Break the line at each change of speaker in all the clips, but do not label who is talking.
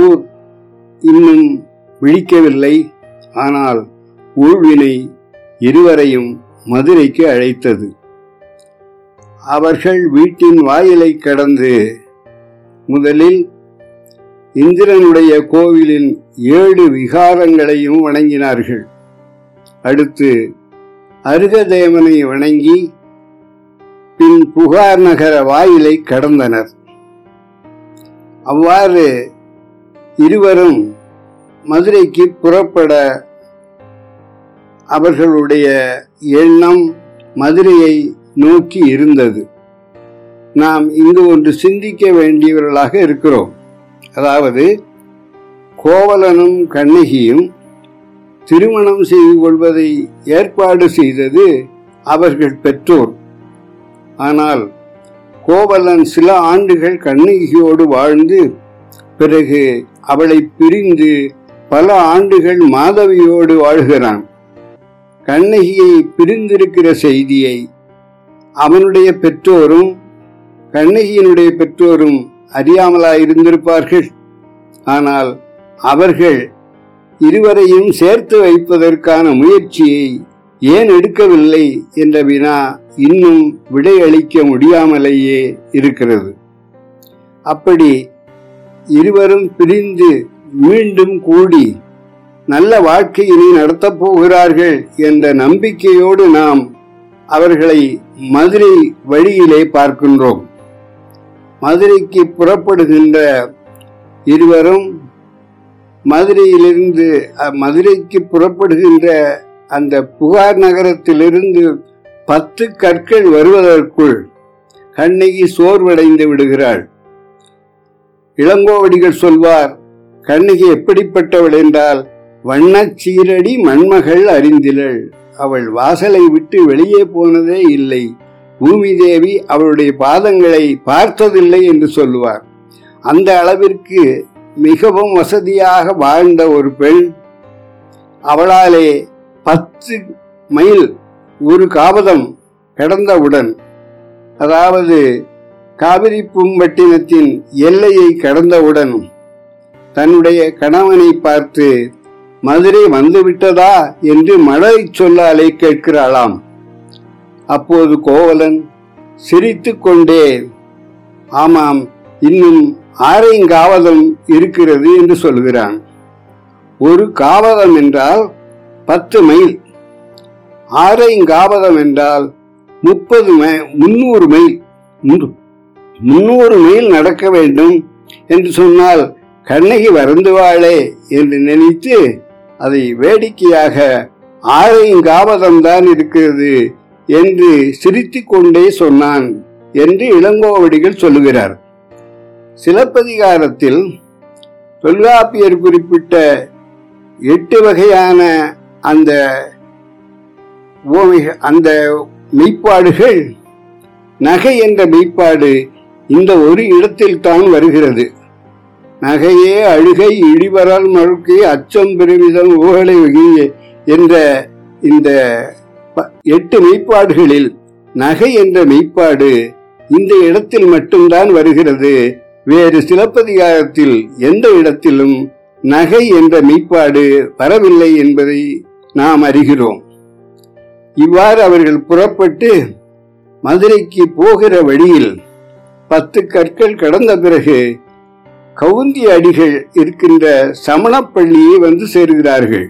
ஊர் இன்னும் விழிக்கவில்லை ஆனால் ஊழ்வினை இருவரையும் மதுரைக்கு அழைத்தது அவர்கள் வீட்டின் வாயிலை கடந்து முதலில் இந்திரனுடைய கோவிலின் ஏழு விகாரங்களையும் வணங்கினார்கள் அடுத்து அருகதேவனை வணங்கி பின் புகார் நகர வாயிலை கடந்தனர் அவ்வாறு இருவரும் மதுரைக்கு புறப்பட அவர்களுடைய எண்ணம் மதுரையை நோக்கி இருந்தது நாம் இங்கு ஒன்று சிந்திக்க வேண்டியவர்களாக இருக்கிறோம் அதாவது கோவலனும் கண்ணகியும் திருமணம் செய்து கொள்வதை ஏற்பாடு செய்தது அவர்கள் பெற்றோர் ஆனால் கோவலன் சில ஆண்டுகள் கண்ணகியோடு வாழ்ந்து பிறகு அவளை பிரிந்து பல ஆண்டுகள் மாதவியோடு வாழ்கிறான் கண்ணகியை பிரிந்திருக்கிற செய்தியை அவனுடைய பெற்றோரும் கண்ணகியினுடைய பெற்றோரும் அறியாமலாயிருந்திருப்பார்கள் ஆனால் அவர்கள் இருவரையும் சேர்த்து வைப்பதற்கான முயற்சியை ஏன் எடுக்கவில்லை என்ற வினா இன்னும் விடையளிக்க முடியாமலேயே இருக்கிறது அப்படி இருவரும் பிரிந்து மீண்டும் கூடி நல்ல வாழ்க்கையினை நடத்தப் போகிறார்கள் என்ற நம்பிக்கையோடு நாம் அவர்களை மதுரை வழியிலே பார்க்கின்றோம் மதுரைக்கு புறப்படுகின்ற இருவரும் மதுரையிலிருந்து மதுரைக்கு புறப்படுகின்ற அந்த புகார் நகரத்திலிருந்து பத்து கற்கள் வருவதற்குள் கண்ணகி சோர்வடைந்து விடுகிறாள் இளங்கோவடிகள் சொல்வார் கண்ணகி எப்படிப்பட்டவள் என்றால் வண்ணச் சீரடி மண்மகள் அறிந்திலள் அவள் வாசலை விட்டு வெளியே போனதே இல்லை பூமி தேவி அவளுடைய பாதங்களை பார்த்ததில்லை என்று சொல்லுவார் அந்த அளவிற்கு மிகவும் வசதியாக வாழ்ந்த ஒரு பெண் அவளாலே பத்து மைல் ஒரு காபதம் கடந்தவுடன் அதாவது காவிரி பூம்பட்டினத்தின் எல்லையை கடந்தவுடன் தன்னுடைய கணவனை பார்த்து மதுரை வந்துவிட்டதா என்று மழலை சொல்லாலே கேட்கிறாளாம் அப்போது கோவலன் சிரித்து கொண்டே ஆமாம் இன்னும் ஆரையும் இருக்கிறது என்று சொல்கிறான் ஒரு காவலம் என்றால் பத்து மைல் ஆரையும் என்றால் முப்பது மைல் முன்னூறு மைல் முன்னூறு மைல் நடக்க வேண்டும் என்று சொன்னால் கண்ணகி வருந்துவாளே என்று நினைத்து அதை வேடிக்கையாக ஆரையும் காபதம்தான் இருக்கிறது என்று சிரித்து கொண்டே சொன்னான் என்று இளங்கோவடிகள் சொல்லுகிறார் சிலப்பதிகாரத்தில் தொல்காப்பியர் குறிப்பிட்ட எட்டு வகையான அந்த அந்த மெய்ப்பாடுகள் நகை என்ற மெய்ப்பாடு இந்த ஒரு இடத்தில் தான் வருகிறது நகையே அழுகை இழிவரால் மழுக்கு அச்சம் பெருமிதம் ஊகலை வகி என்ற இந்த எட்டு மெய்ப்பாடுகளில் நகை என்ற மெய்ப்பாடு இந்த இடத்தில் மட்டும்தான் வருகிறது வேறு சிலப்பதிகாரத்தில் எந்த இடத்திலும் நகை என்ற மெய்ப்பாடு வரவில்லை என்பதை நாம் அறிகிறோம் இவ்வாறு அவர்கள் புறப்பட்டு மதுரைக்கு போகிற வழியில் பத்து கற்கள் கடந்த பிறகு கவுந்தி அடிகள் இருக்கின்ற சமணப்பள்ளியை வந்து சேருகிறார்கள்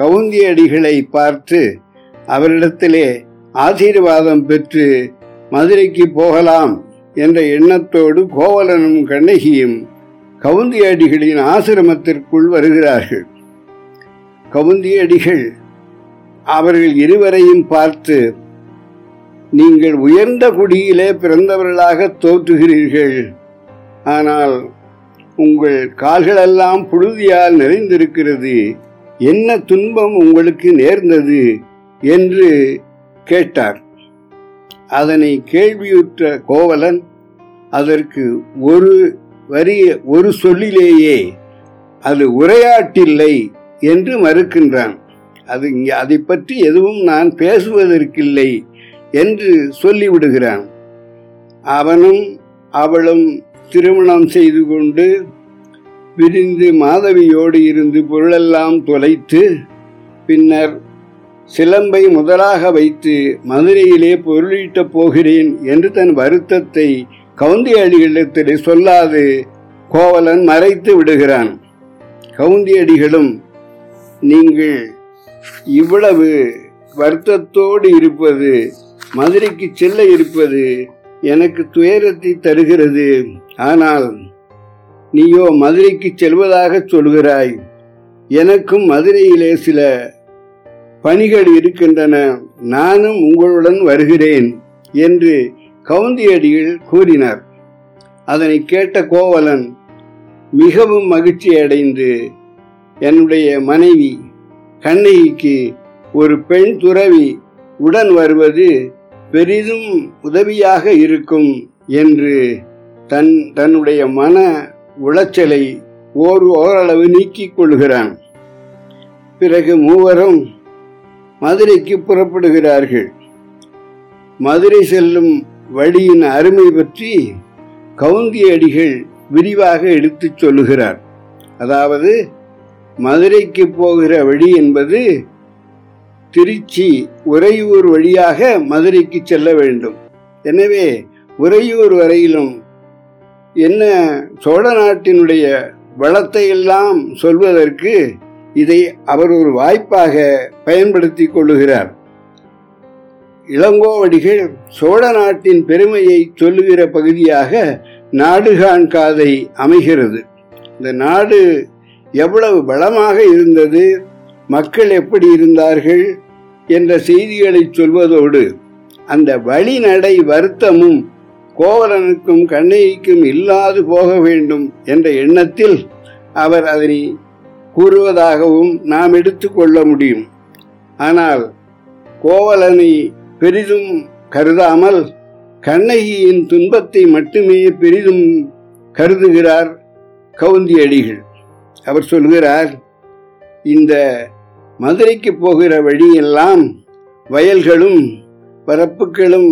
கவுந்தி அடிகளை பார்த்து அவரிடத்திலே ஆசீர்வாதம் பெற்று மதுரைக்கு போகலாம் என்ற எண்ணத்தோடு கோவலனும் கண்ணகியும் கவுந்தி அடிகளின் ஆசிரமத்திற்குள் வருகிறார்கள் கவுந்தியடிகள் அவர்கள் இருவரையும் பார்த்து நீங்கள் உயர்ந்த குடியிலே பிறந்தவர்களாக தோற்றுகிறீர்கள் ஆனால் உங்கள் கால்களெல்லாம் புழுதியால் நிறைந்திருக்கிறது என்ன துன்பம் உங்களுக்கு நேர்ந்தது என்று கேட்டார் அதனை கேள்வியுற்ற கோவலன் அதற்கு ஒரு வரிய ஒரு சொல்லிலேயே அது உரையாட்டில்லை என்று மறுக்கின்றான் அது இங்கே அதை பற்றி எதுவும் நான் பேசுவதற்கில்லை என்று சொல்லிவிடுகிறான் அவனும் அவளும் திருமணம் செய்து கொண்டு விரிந்து மாதவியோடு இருந்து பொருளெல்லாம் தொலைத்து பின்னர் சிலம்பை முதலாக வைத்து மதுரையிலே பொருளீட்டப் போகிறேன் என்று தன் வருத்தத்தை கவுந்தியடிகளிடத்திலே சொல்லாது கோவலன் மறைத்து விடுகிறான் கவுந்தியடிகளும் நீங்கள் இவ்வளவு வருத்தத்தோடு இருப்பது மதுரைக்கு செல்ல இருப்பது எனக்கு துயரத்தை தருகிறது ஆனால் நீயோ மதுரைக்கு செல்வதாக சொல்கிறாய் எனக்கும் மதுரையிலே சில பணிகள் இருக்கின்றன நானும் உங்களுடன் வருகிறேன் என்று கவுந்தியடிகள் கூறினார் அதனை கேட்ட கோவலன் மிகவும் மகிழ்ச்சி அடைந்து என்னுடைய மனைவி கண்ணகிக்கு ஒரு பெண் துறவி உடன் வருவது பெரிதும் உதவியாக இருக்கும் என்று தன் தன்னுடைய மன உளைச்சலை ஓர் ஓரளவு நீக்கிக் கொள்கிறான் பிறகு மூவரும் மதுரைக்கு புறப்படுகிறார்கள் மதுரை செல்லும் வழியின் அருமை பற்றி கவுந்தியடிகள் விரிவாக எடுத்துச் சொல்லுகிறார் அதாவது மதுரைக்கு போகிற வழி என்பது திருச்சி உறையூர் வழியாக மதுரைக்கு செல்ல வேண்டும் எனவே உறையூர் வரையிலும் என்ன சோழ நாட்டினுடைய வளத்தை எல்லாம் சொல்வதற்கு இதை அவர் ஒரு வாய்ப்பாக பயன்படுத்தி கொள்ளுகிறார் இளங்கோவடிகள் சோழ நாட்டின் பெருமையை சொல்லுகிற பகுதியாக நாடுகான் காதை அமைகிறது இந்த நாடு எவ்வளவு பலமாக இருந்தது மக்கள் எப்படி இருந்தார்கள் என்ற செய்திகளை சொல்வதோடு அந்த வழிநடை வருத்தமும் கோவலனுக்கும் கண்ணகிக்கும் இல்லாது போக வேண்டும் என்ற எண்ணத்தில் அவர் அதனை கூறுவதாகவும் நாம் எடுத்துக்கொள்ள முடியும் ஆனால் கோவலனை பெரிதும் கருதாமல் கண்ணகியின் துன்பத்தை மட்டுமே பெரிதும் கருதுகிறார் கவுந்தியடிகள் அவர் சொல்கிறார் இந்த மதுரைக்கு போகிற வழியெல்லாம் வயல்களும் பரப்புகளும்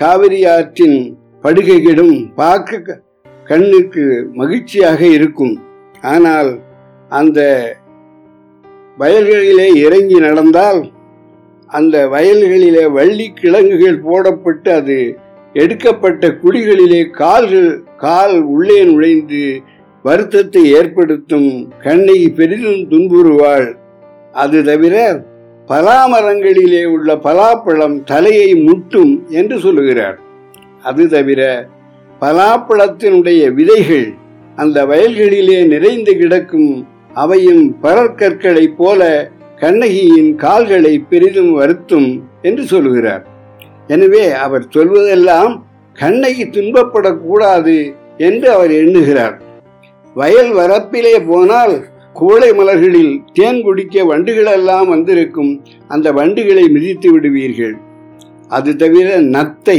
காவிரி ஆற்றின் படுகைகளும் பார்க்க கண்ணுக்கு மகிழ்ச்சியாக இருக்கும் ஆனால் அந்த வயல்களிலே இறங்கி நடந்தால் அந்த வயல்களிலே வள்ளி கிழங்குகள் போடப்பட்டு அது எடுக்கப்பட்ட குழிகளிலே கால்கள் கால் உள்ளே நுழைந்து வருத்தத்தை ஏற்படுத்தும் கண்ணை பெரிதும் துன்புறுவாள் அது தவிர பலாமரங்களிலே உள்ள பலாப்பழம் தலையை முட்டும் என்று சொல்லுகிறார் அது தவிர பலாப்பழத்தினுடைய விதைகள் அந்த வயல்களிலே நிறைந்து கிடக்கும் அவையும் பரற்கற்களைப் போல கண்ணகியின் கால்களை பெரிதும் வருத்தும் என்று சொல்கிறார் எனவே அவர் சொல்வதெல்லாம் கண்ணகி துன்பப்படக்கூடாது என்று அவர் எண்ணுகிறார் வயல் வரப்பிலே போனால் கோழை மலர்களில் தேன் குடிக்க வண்டுகளெல்லாம் வந்திருக்கும் அந்த வண்டுகளை மிதித்து விடுவீர்கள் அது தவிர நத்தை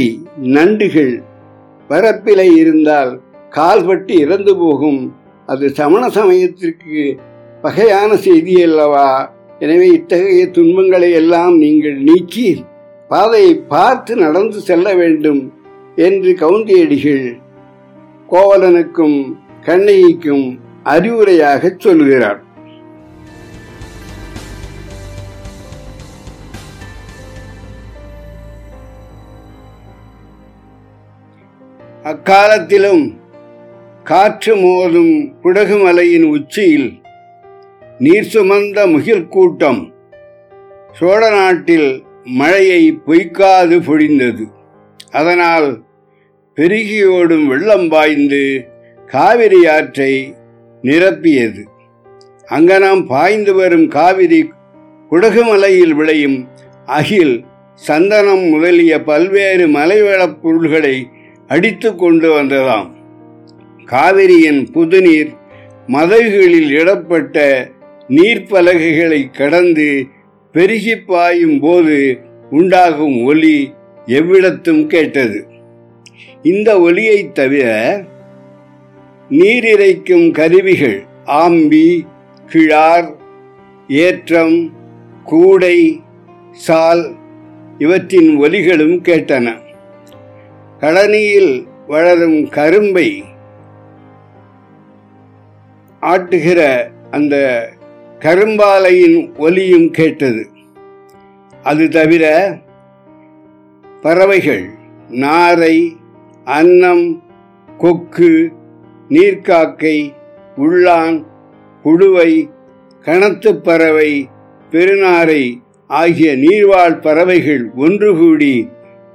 நண்டுகள் வரப்பிலே இருந்தால் கால்பட்டு இறந்து போகும் அது சமண சமயத்திற்கு பகையான செய்தி அல்லவா எனவே இத்தகைய துன்பங்களை எல்லாம் நீங்கள் நீக்கி பாதையை பார்த்து நடந்து செல்ல வேண்டும் என்று கவுந்தியடிகள் கோவலனுக்கும் கண்ணகிக்கும் அறிவுரையாக சொல்கிறார் அக்காலத்திலும் காற்று மோதும் குடகுமலையின் உச்சியில் நீர் சுமந்த முகில் கூட்டம் சோழ நாட்டில் மழையை பொய்க்காது பொழிந்தது அதனால் பெருகியோடும் வெள்ளம் பாய்ந்து காவிரி ஆற்றை நிரப்பியது நாம் பாய்ந்து வரும் காவிரி குடகுமலையில் விளையும் அகில் சந்தனம் முதலிய பல்வேறு மலைவளப் பொருள்களை அடித்து கொண்டு வந்ததாம் காவிரியின் புதுநீர் மதகுகளில் இடப்பட்ட நீர்ப்பலகைகளை கடந்து பெருகி பாயும் போது உண்டாகும் ஒலி எவ்விடத்தும் கேட்டது இந்த ஒலியைத் தவிர நீரிறைக்கும் கருவிகள் ஆம்பி கிழார் ஏற்றம் கூடை சால் இவற்றின் ஒலிகளும் கேட்டன கழனியில் வளரும் கரும்பை ஆட்டுகிற அந்த கரும்பாலையின் ஒலியும் கேட்டது அது தவிர பறவைகள் நாரை அன்னம் கொக்கு நீர்க்காக்கை உள்ளான் புழுவை கணத்து பறவை பெருநாரை ஆகிய நீர்வாழ் பறவைகள் ஒன்று கூடி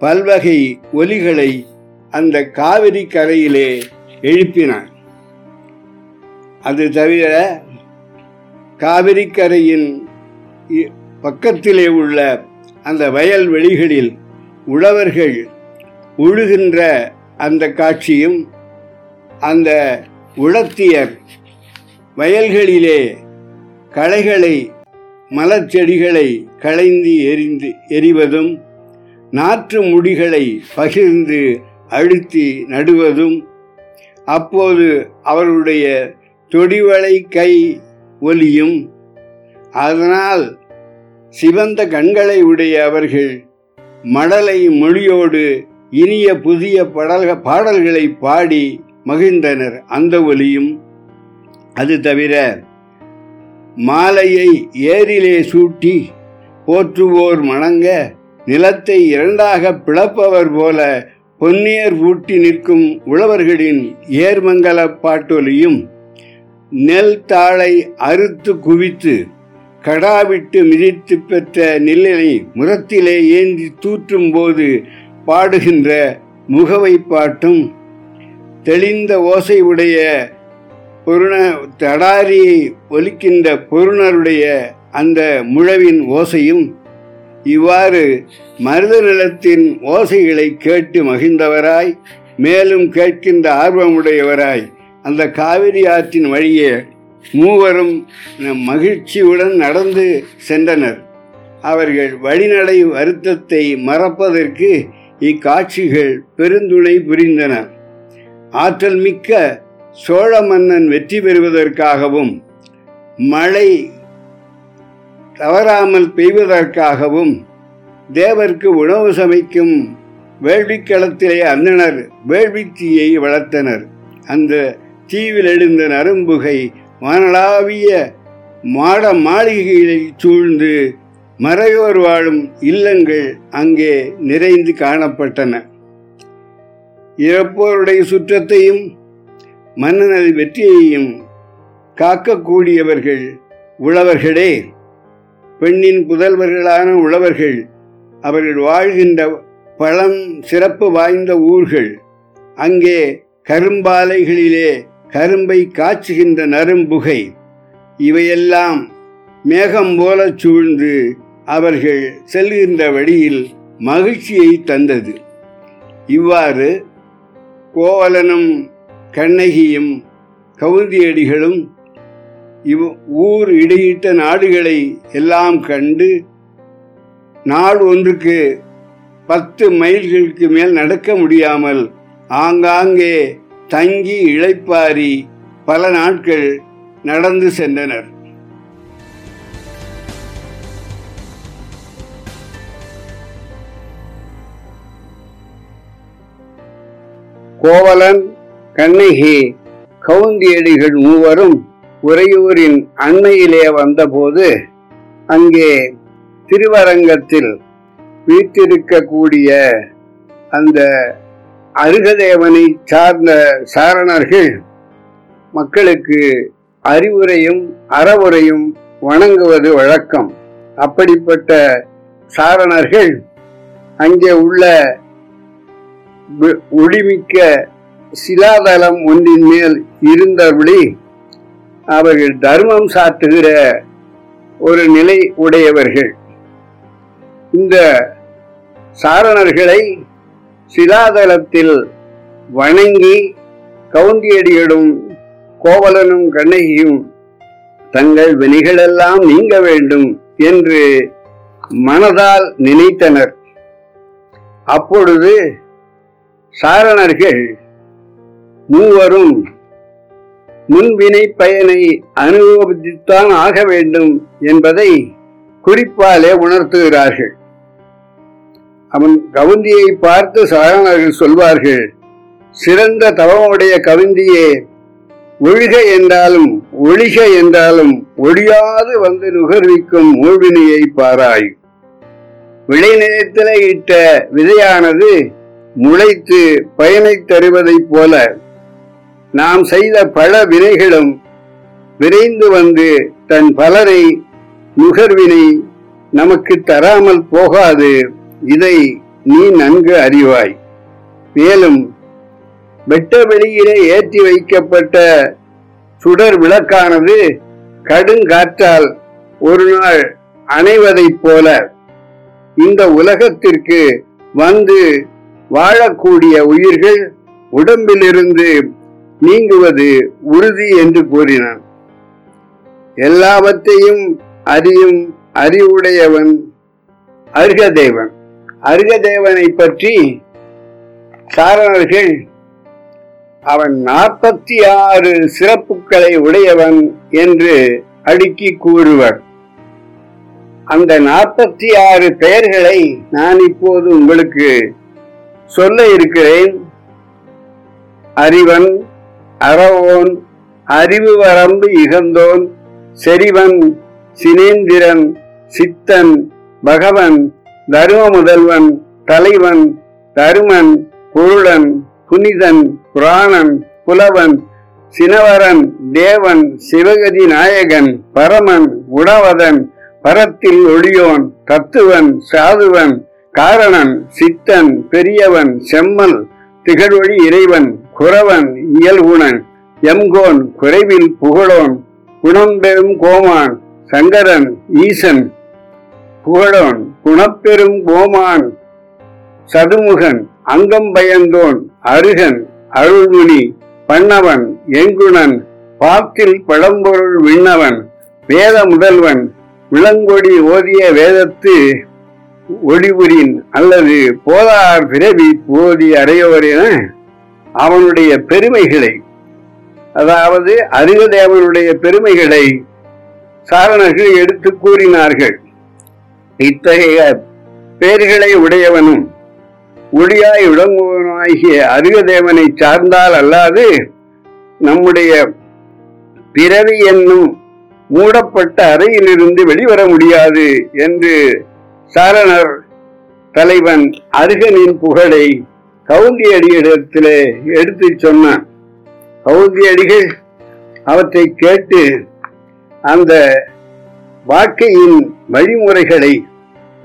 பல்வகை ஒலிகளை அந்த காவிரி கரையிலே எழுப்பினார் அது தவிர காவிரி கரையின் பக்கத்திலே உள்ள அந்த வயல்வெளிகளில் உழவர்கள் உழுகின்ற அந்த காட்சியும் அந்த உழத்திய வயல்களிலே களைகளை மலச்செடிகளை களைந்து எரிந்து எரிவதும் நாற்று முடிகளை பகிர்ந்து அழுத்தி நடுவதும் அப்போது அவருடைய தொடிவளை கை ஒலியும் அதனால் சிவந்த கண்களை உடைய அவர்கள் மடலை மொழியோடு இனிய புதிய பாடல்களை பாடி மகிழ்ந்தனர் அந்த ஒலியும் அது தவிர மாலையை ஏரிலே சூட்டி போற்றுவோர் மணங்க நிலத்தை இரண்டாக பிளப்பவர் போல பொன்னியர் ஊட்டி நிற்கும் உழவர்களின் ஏர்மங்கல பாட்டொலியும் நெல் தாளை அறுத்து குவித்து கடாவிட்டு மிதித்து பெற்ற நெல்லினை முரத்திலே ஏந்தி தூற்றும் போது பாடுகின்ற முகவை பாட்டும் தெளிந்த ஓசை உடைய பொருண தடாரியை ஒலிக்கின்ற பொருணருடைய அந்த முழவின் ஓசையும் இவ்வாறு மருத நிலத்தின் ஓசைகளை கேட்டு மகிழ்ந்தவராய் மேலும் கேட்கின்ற ஆர்வமுடையவராய் அந்த காவிரி ஆற்றின் வழியே மூவரும் மகிழ்ச்சியுடன் நடந்து சென்றனர் அவர்கள் வழிநடை வருத்தத்தை மறப்பதற்கு இக்காட்சிகள் பெருந்துணை புரிந்தன ஆற்றல் மிக்க சோழ மன்னன் வெற்றி பெறுவதற்காகவும் மழை தவறாமல் பெய்வதற்காகவும் தேவர்க்கு உணவு சமைக்கும் வேள்விக்களத்திலே அந்தனர் வேள்வி தீயை வளர்த்தனர் அந்த தீவில் எழுந்த நரும்புகை வானளாவிய மாட மாளிகைகளை சூழ்ந்து மறையோர் வாழும் இல்லங்கள் அங்கே நிறைந்து காணப்பட்டன இறப்போருடைய சுற்றத்தையும் மன்னனது வெற்றியையும் காக்கக்கூடியவர்கள் உழவர்களே பெண்ணின் புதல்வர்களான உழவர்கள் அவர்கள் வாழ்கின்ற பழம் சிறப்பு வாய்ந்த ஊர்கள் அங்கே கரும்பாலைகளிலே கரும்பை காய்ச்சுகின்ற நரும்புகை இவையெல்லாம் மேகம் போல சூழ்ந்து அவர்கள் செல்கின்ற வழியில் மகிழ்ச்சியை தந்தது இவ்வாறு கோவலனும் கண்ணகியும் கவுந்தியடிகளும் இவ் ஊர் இடையிட்ட நாடுகளை எல்லாம் கண்டு நாள் ஒன்றுக்கு பத்து மைல்களுக்கு மேல் நடக்க முடியாமல் ஆங்காங்கே தங்கி இழைப்பாரி பல நாட்கள் நடந்து சென்றனர் கோவலன் கண்ணகி கவுந்தியடிகள் மூவரும் உறையூரின் அண்மையிலே வந்தபோது அங்கே திருவரங்கத்தில் வீட்டிருக்கக்கூடிய அந்த அருகதேவனை சார்ந்த சாரணர்கள் மக்களுக்கு அறிவுரையும் அறவுரையும் வணங்குவது வழக்கம் அப்படிப்பட்ட சாரணர்கள் அங்கே உள்ள ஒளிமிக்க சிலாதளம் ஒன்றின் மேல் இருந்தபடி அவர்கள் தர்மம் சாத்துகிற ஒரு நிலை உடையவர்கள் இந்த சாரணர்களை சிலாதளத்தில் வணங்கி கவுந்தியடிகளும் கோவலனும் கண்ணகியும் தங்கள் வினைகளெல்லாம் நீங்க வேண்டும் என்று மனதால் நினைத்தனர் அப்பொழுது சாரணர்கள் மூவரும் முன்வினை பயனை அனுபவித்தான் ஆக வேண்டும் என்பதை குறிப்பாலே உணர்த்துகிறார்கள் அவன் கவுந்தியை பார்த்து சாரணர்கள் சொல்வார்கள் சிறந்த தவமுடைய கவுந்தியே ஒழிக என்றாலும் ஒழிக என்றாலும் ஒழியாது வந்து நுகர்விக்கும் மூழ்வினையை பாராய் விளைநிலத்தில இட்ட விதையானது முளைத்து பயனை தருவதைப் போல நாம் செய்த பல வினைகளும் விரைந்து வந்து தன் பலரை நுகர்வினை நமக்கு தராமல் போகாது இதை நீ நன்கு அறிவாய் மேலும் வெட்ட வெளியிலே ஏற்றி வைக்கப்பட்ட சுடர் விளக்கானது கடுங்காற்றால் ஒரு நாள் அணைவதைப் போல இந்த உலகத்திற்கு வந்து வாழக்கூடிய உயிர்கள் உடம்பிலிருந்து நீங்குவது உறுதி என்று கூறினான் எல்லாவற்றையும் அறியும் அறிவுடையவன் அருகதேவன் அருகதேவனை பற்றி சாரணர்கள் அவன் நாற்பத்தி ஆறு சிறப்புகளை உடையவன் என்று அடுக்கி கூறுவர் அந்த நாற்பத்தி ஆறு பெயர்களை நான் இப்போது உங்களுக்கு சொல்ல இருக்கிறேன் அறிவன் அறவோன் அறிவு வரம்பு இகந்தோன் செறிவன் சினேந்திரன் சித்தன் பகவன் தரும முதல்வன் தலைவன் தருமன் பொருளன் புனிதன் புராணன் புலவன் சினவரன் தேவன் சிவகதி நாயகன் பரமன் உணவதன் பரத்தில் ஒளியோன் தத்துவன் சாதுவன் காரணன் சித்தன் பெரியவன் செம்மன் திகழ்வழி இறைவன் குறவன் இயல்குணன் எம்கோன் குறைவில் புகழோன் குணம்பெரும் கோமான் சங்கரன் ஈசன் புகழோன் குணப்பெரும் கோமான் சதுமுகன் அங்கம் பயந்தோன் அருகன் அருள்முனி பண்ணவன் எங்குணன் பாத்தில் பழம்பொருள் விண்ணவன் வேத முதல்வன் விளங்கொடி ஓதிய வேதத்து ஒளிபுரின் அல்லது போதார் பிறவி போதி அடையவரின அவனுடைய பெருமைகளை அதாவது அருகதேவனுடைய பெருமைகளை சாரணர்கள் எடுத்து கூறினார்கள் இத்தகைய பேர்களை உடையவனும் ஒளியாய் விளங்குவனாகிய அருகதேவனை சார்ந்தால் அல்லாது நம்முடைய பிறவி என்னும் மூடப்பட்ட அறையிலிருந்து வெளிவர முடியாது என்று சரணர் தலைவன் அருகனின் புகழை கவுந்தியடியிடத்திலே எடுத்து சொன்னான் கவுந்தியடிகள் அவற்றை கேட்டு அந்த வாழ்க்கையின் வழிமுறைகளை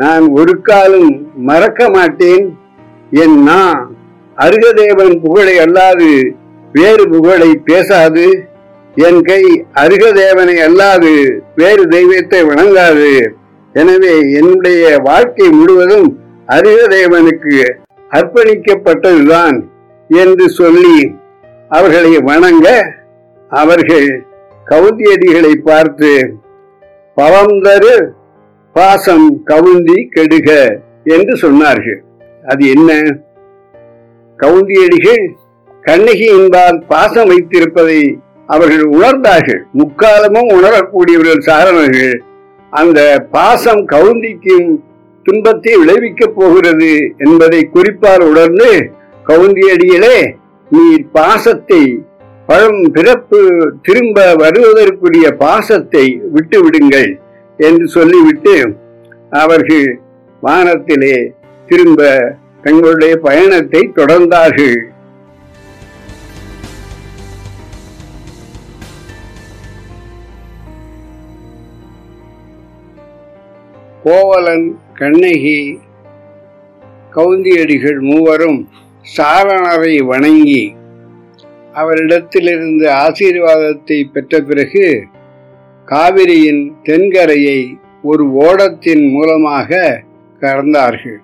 நான் ஒரு காலம் மறக்க மாட்டேன் என் நான் அருகதேவன் புகழை அல்லாது வேறு புகழை பேசாது என் கை அருகதேவனை அல்லாது வேறு தெய்வத்தை வணங்காது எனவே என்னுடைய வாழ்க்கை முழுவதும் அருகதேவனுக்கு அர்ப்பணிக்கப்பட்டதுதான் என்று சொல்லி அவர்களை வணங்க அவர்கள் கவுந்தியடிகளை பார்த்து பவம் தரு பாசம் கவுந்தி கெடுக என்று சொன்னார்கள் அது என்ன கவுந்தியடிகள் கண்ணகியின்பால் பாசம் வைத்திருப்பதை அவர்கள் உணர்ந்தார்கள் முக்காலமும் உணரக்கூடியவர்கள் சாரணர்கள் அந்த பாசம் கவுந்திக்கும் துன்பத்தை விளைவிக்கப் போகிறது என்பதை குறிப்பால் உணர்ந்து கவுந்தியடியிலே நீர் பாசத்தை பழம் பிறப்பு திரும்ப வருவதற்குரிய பாசத்தை விட்டு விடுங்கள் என்று சொல்லிவிட்டு அவர்கள் வானத்திலே திரும்ப தங்களுடைய பயணத்தை தொடர்ந்தார்கள் கோவலன் கண்ணகி கவுந்தியடிகள் மூவரும் சாரணரை வணங்கி அவரிடத்திலிருந்து ஆசீர்வாதத்தை பெற்ற பிறகு காவிரியின் தென்கரையை ஒரு ஓடத்தின் மூலமாக கடந்தார்கள்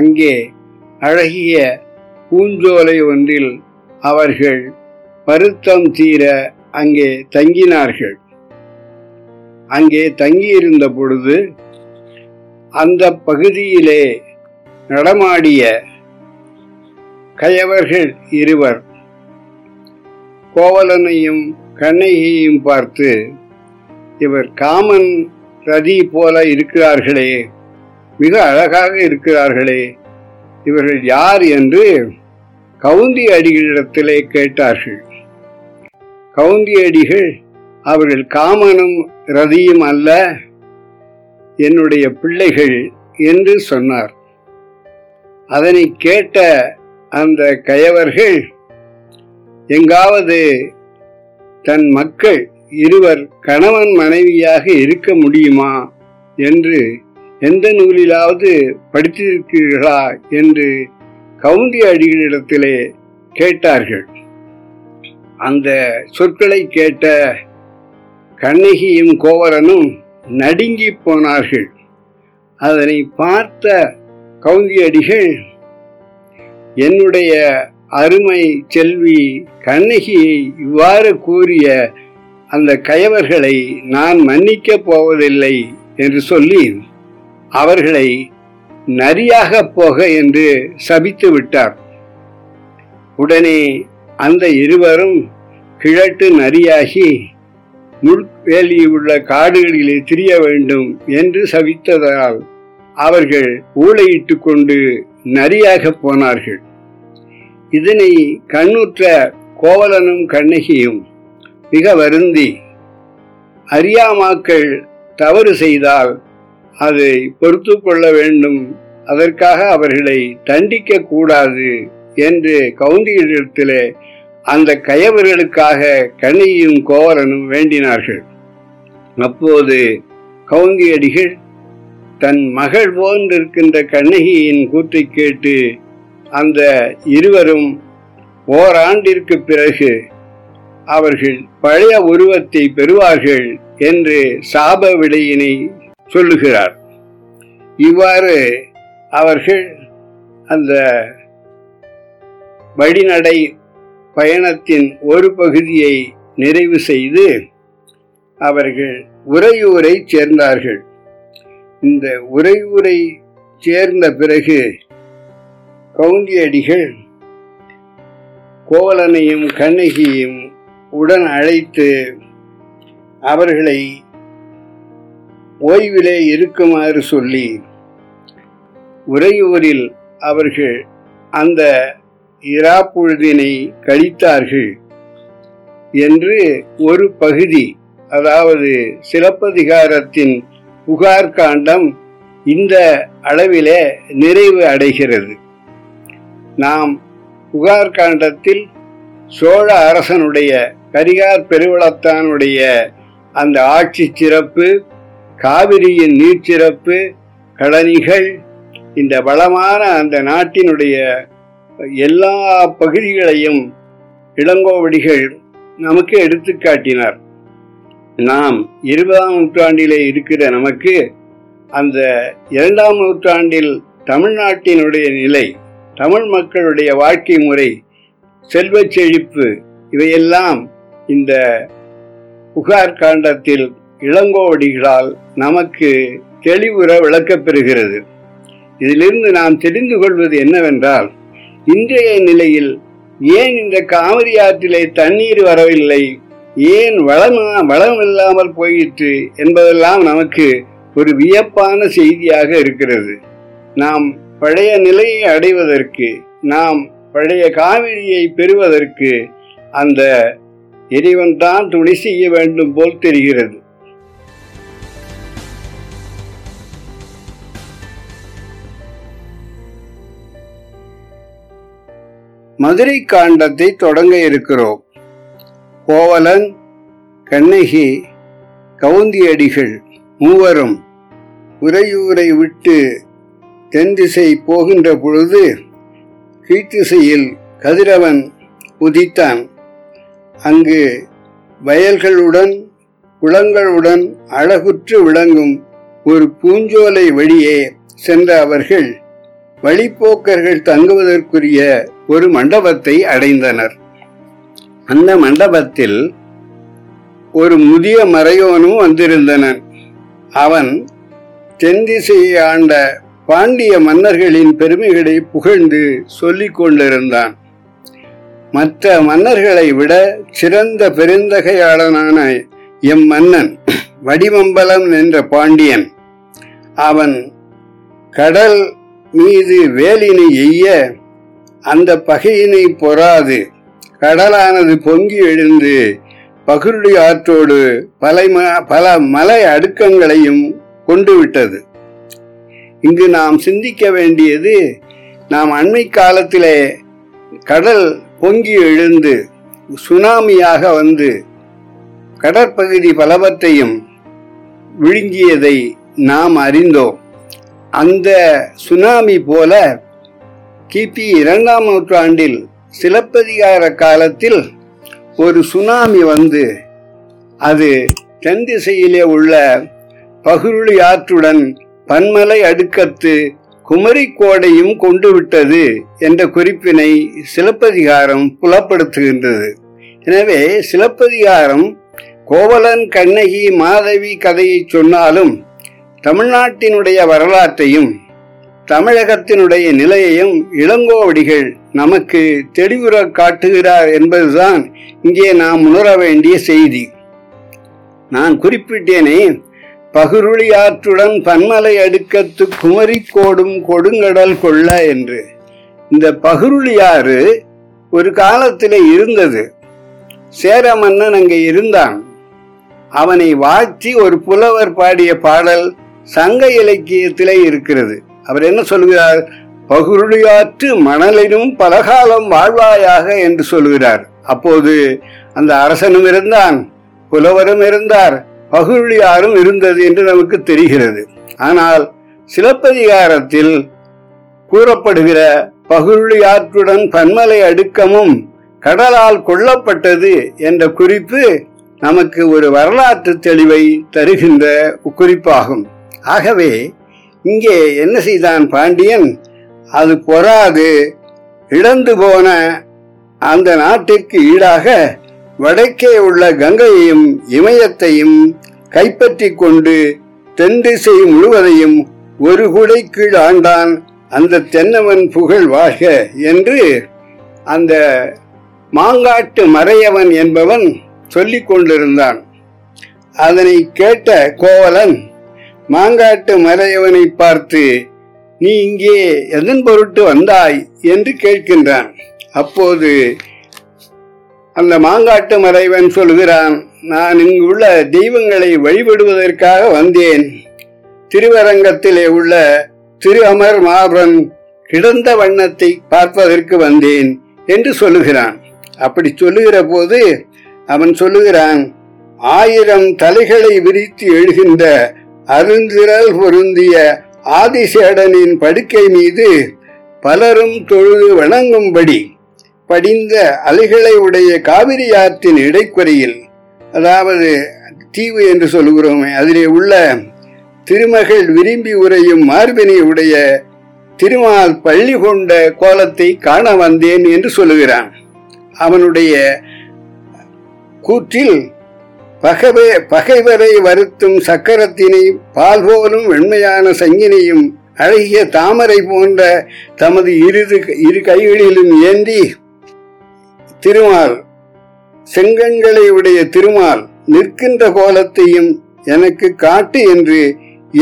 அங்கே அழகிய பூஞ்சோலை ஒன்றில் அவர்கள் வருத்தம் தீர அங்கே தங்கினார்கள் அங்கே தங்கியிருந்த பொழுது அந்த பகுதியிலே நடமாடிய கயவர்கள் இருவர் கோவலனையும் கண்ணகியையும் பார்த்து இவர் காமன் ரதி போல இருக்கிறார்களே மிக அழகாக இருக்கிறார்களே இவர்கள் யார் என்று கவுந்தி அடிகளிடத்திலே கேட்டார்கள் கவுந்தி அடிகள் அவர்கள் காமனும் ரதியும் அல்ல என்னுடைய பிள்ளைகள் என்று சொன்னார் அதனை கேட்ட அந்த கயவர்கள் எங்காவது தன் மக்கள் இருவர் கணவன் மனைவியாக இருக்க முடியுமா என்று எந்த நூலிலாவது படித்திருக்கிறீர்களா என்று கவுந்தி அடிகளிடத்திலே கேட்டார்கள் அந்த சொற்களை கேட்ட கண்ணகியும் கோவரனும் நடுங்கி போனார்கள் அதனை பார்த்த கவுந்தியடிகள் என்னுடைய அருமை செல்வி கண்ணகியை இவ்வாறு கூறிய அந்த கயவர்களை நான் மன்னிக்கப் போவதில்லை என்று சொல்லி அவர்களை நரியாக போக என்று சபித்து விட்டார் உடனே அந்த இருவரும் கிழட்டு நரியாகி முள்வேலியுள்ள காடுகளிலே திரிய வேண்டும் என்று சவித்ததால் அவர்கள் ஊழையிட்டு கொண்டு நரியாக போனார்கள் இதனை கண்ணுற்ற கோவலனும் கண்ணகியும் மிக வருந்தி அறியாமாக்கள் தவறு செய்தால் அதை பொறுத்து கொள்ள வேண்டும் அதற்காக அவர்களை தண்டிக்க கூடாது என்று கவுந்தியிடத்திலே அந்த கயவர்களுக்காக கண்ணியும் கோவலனும் வேண்டினார்கள் அப்போது கவுந்தியடிகள் தன் மகள் போன்றிருக்கின்ற கண்ணகியின் கூற்றை கேட்டு அந்த இருவரும் ஓராண்டிற்கு பிறகு அவர்கள் பழைய உருவத்தை பெறுவார்கள் என்று சாப விடையினை சொல்லுகிறார் இவ்வாறு அவர்கள் அந்த வழிநடை பயணத்தின் ஒரு பகுதியை நிறைவு செய்து அவர்கள் உறையூரை சேர்ந்தார்கள் இந்த உறையூரை சேர்ந்த பிறகு கவுந்தியடிகள் கோவலனையும் கண்ணகியும் உடன் அழைத்து அவர்களை ஓய்விலே இருக்குமாறு சொல்லி உறையூரில் அவர்கள் அந்த இராப்பொழுதினை கழித்தார்கள் என்று ஒரு பகுதி அதாவது சிலப்பதிகாரத்தின் புகார் காண்டம் இந்த அளவிலே நிறைவு அடைகிறது நாம் புகார் காண்டத்தில் சோழ அரசனுடைய கரிகார் பெருவளத்தானுடைய அந்த ஆட்சி சிறப்பு காவிரியின் நீர் சிறப்பு கடனிகள் இந்த வளமான அந்த நாட்டினுடைய எல்லா பகுதிகளையும் இளங்கோவடிகள் நமக்கு எடுத்து காட்டினார் நாம் இருபதாம் நூற்றாண்டிலே இருக்கிற நமக்கு அந்த இரண்டாம் நூற்றாண்டில் தமிழ்நாட்டினுடைய நிலை தமிழ் மக்களுடைய வாழ்க்கை முறை செல்வ செழிப்பு இவையெல்லாம் இந்த புகார் காண்டத்தில் இளங்கோவடிகளால் நமக்கு தெளிவுற விளக்கப்பெறுகிறது இதிலிருந்து நாம் தெரிந்து கொள்வது என்னவென்றால் இன்றைய நிலையில் ஏன் இந்த காவிரி ஆற்றிலே தண்ணீர் வரவில்லை ஏன் வளம் வளம் இல்லாமல் போயிற்று என்பதெல்லாம் நமக்கு ஒரு வியப்பான செய்தியாக இருக்கிறது நாம் பழைய நிலையை அடைவதற்கு நாம் பழைய காவிரியை பெறுவதற்கு அந்த இறைவன் தான் துணை செய்ய வேண்டும் போல் தெரிகிறது மதுரை காண்டத்தை தொடங்க இருக்கிறோம் கோவலன் கண்ணகி கவுந்தியடிகள் மூவரும் உறையூரை விட்டு தென் திசை போகின்ற பொழுது கீழ்த்திசையில் கதிரவன் உதித்தான் அங்கு வயல்களுடன் குளங்களுடன் அழகுற்று விளங்கும் ஒரு பூஞ்சோலை வழியே சென்ற அவர்கள் வழிப்போக்கர்கள் தங்குவதற்குரிய ஒரு மண்டபத்தை அடைந்தனர் அந்த மண்டபத்தில் ஒரு முதிய மறையோனும் வந்திருந்தனன் அவன் தென் ஆண்ட பாண்டிய மன்னர்களின் பெருமைகளை புகழ்ந்து சொல்லிக் கொண்டிருந்தான் மற்ற மன்னர்களை விட சிறந்த பெருந்தகையாளனான எம் மன்னன் வடிவம்பலம் என்ற பாண்டியன் அவன் கடல் மீது வேலினை எய்ய அந்த பகையினை பொறாது கடலானது பொங்கி எழுந்து பகுருடி ஆற்றோடு பல பல மலை அடுக்கங்களையும் கொண்டு விட்டது இங்கு நாம் சிந்திக்க வேண்டியது நாம் அண்மை காலத்திலே கடல் பொங்கி எழுந்து சுனாமியாக வந்து கடற்பகுதி பலவற்றையும் விழுங்கியதை நாம் அறிந்தோம் அந்த சுனாமி போல கிபி இரண்டாம் நூற்றாண்டில் சிலப்பதிகார காலத்தில் ஒரு சுனாமி வந்து அது தென் திசையிலே உள்ள பகுருளி ஆற்றுடன் பன்மலை அடுக்கத்து குமரி கோடையும் கொண்டு விட்டது என்ற குறிப்பினை சிலப்பதிகாரம் புலப்படுத்துகின்றது எனவே சிலப்பதிகாரம் கோவலன் கண்ணகி மாதவி கதையை சொன்னாலும் தமிழ்நாட்டினுடைய வரலாற்றையும் தமிழகத்தினுடைய நிலையையும் இளங்கோவடிகள் நமக்கு தெளிவுற காட்டுகிறார் என்பதுதான் இங்கே நாம் உணர வேண்டிய செய்தி நான் குறிப்பிட்டேனே பகுருளி ஆற்றுடன் பன்மலை அடுக்கத்து குமரி கோடும் கொடுங்கடல் கொள்ள என்று இந்த பகுருளியாறு ஒரு காலத்தில் இருந்தது சேர மன்னன் அங்கே இருந்தான் அவனை வாழ்த்தி ஒரு புலவர் பாடிய பாடல் சங்க இலக்கியத்திலே இருக்கிறது அவர் என்ன சொல்கிறார் பகுருடையாற்று மணலினும் பலகாலம் வாழ்வாயாக என்று சொல்கிறார் அப்போது அந்த அரசனும் இருந்தான் புலவரும் இருந்தார் பகுழியாரும் இருந்தது என்று நமக்கு தெரிகிறது ஆனால் சிலப்பதிகாரத்தில் கூறப்படுகிற பகுழியாற்றுடன் பன்மலை அடுக்கமும் கடலால் கொல்லப்பட்டது என்ற குறிப்பு நமக்கு ஒரு வரலாற்று தெளிவை தருகின்ற குறிப்பாகும் ஆகவே இங்கே என்ன செய்தான் பாண்டியன் அது பொறாது இழந்து போன அந்த நாட்டிற்கு ஈடாக வடக்கே உள்ள கங்கையையும் இமயத்தையும் கைப்பற்றி கொண்டு தென் திசை முழுவதையும் ஒரு குடை கீழ் ஆண்டான் அந்த தென்னவன் புகழ் வாழ்க என்று அந்த மாங்காட்டு மறையவன் என்பவன் சொல்லிக் கொண்டிருந்தான் அதனை கேட்ட கோவலன் மாங்காட்டு மலையவனை பார்த்து நீ இங்கே எதன் பொருட்டு வந்தாய் என்று கேட்கின்றான் அப்போது அந்த மாங்காட்டு மறைவன் சொல்கிறான் நான் இங்கு உள்ள தெய்வங்களை வழிபடுவதற்காக வந்தேன் திருவரங்கத்திலே உள்ள திரு அமர் மாபரன் கிடந்த வண்ணத்தை பார்ப்பதற்கு வந்தேன் என்று சொல்லுகிறான் அப்படி சொல்லுகிற போது அவன் சொல்லுகிறான் ஆயிரம் தலைகளை விரித்து எழுகின்ற அருந்திரல் பொருந்திய ஆதிசேடனின் படுக்கை மீது பலரும் தொழுது வணங்கும்படி படிந்த அலைகளை உடைய காவிரி ஆற்றின் இடைக்குறையில் அதாவது தீவு என்று சொல்கிறோமே அதிலே உள்ள திருமகள் விரும்பி உரையும் மார்பினை உடைய திருமால் பள்ளி கொண்ட கோலத்தை காண வந்தேன் என்று சொல்லுகிறான் அவனுடைய கூற்றில் பகவே பகைவரை வருத்தும் சக்கரத்தினை பால் போலும் வெண்மையான சங்கினையும் அழகிய தாமரை போன்ற தமது இருது இரு கைகளிலும் ஏந்தி திருமால் செங்கண்களை உடைய திருமால் நிற்கின்ற கோலத்தையும் எனக்கு காட்டு என்று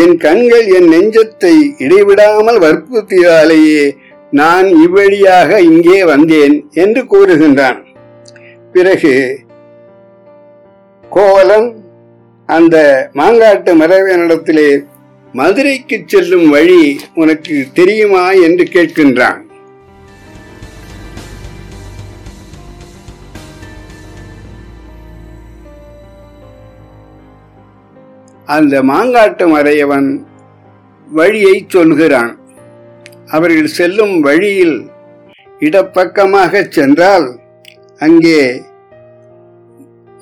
என் கண்கள் என் நெஞ்சத்தை இடைவிடாமல் வற்புறுத்தியாலேயே நான் இவ்வழியாக இங்கே வந்தேன் என்று கூறுகின்றான் பிறகு கோவலன் அந்த மாங்காட்டு மறைவனிடத்திலே மதுரைக்கு செல்லும் வழி உனக்கு தெரியுமா என்று கேட்கின்றான் அந்த மாங்காட்டு மறையவன் வழியை சொல்கிறான் அவர்கள் செல்லும் வழியில் இடப்பக்கமாக சென்றால் அங்கே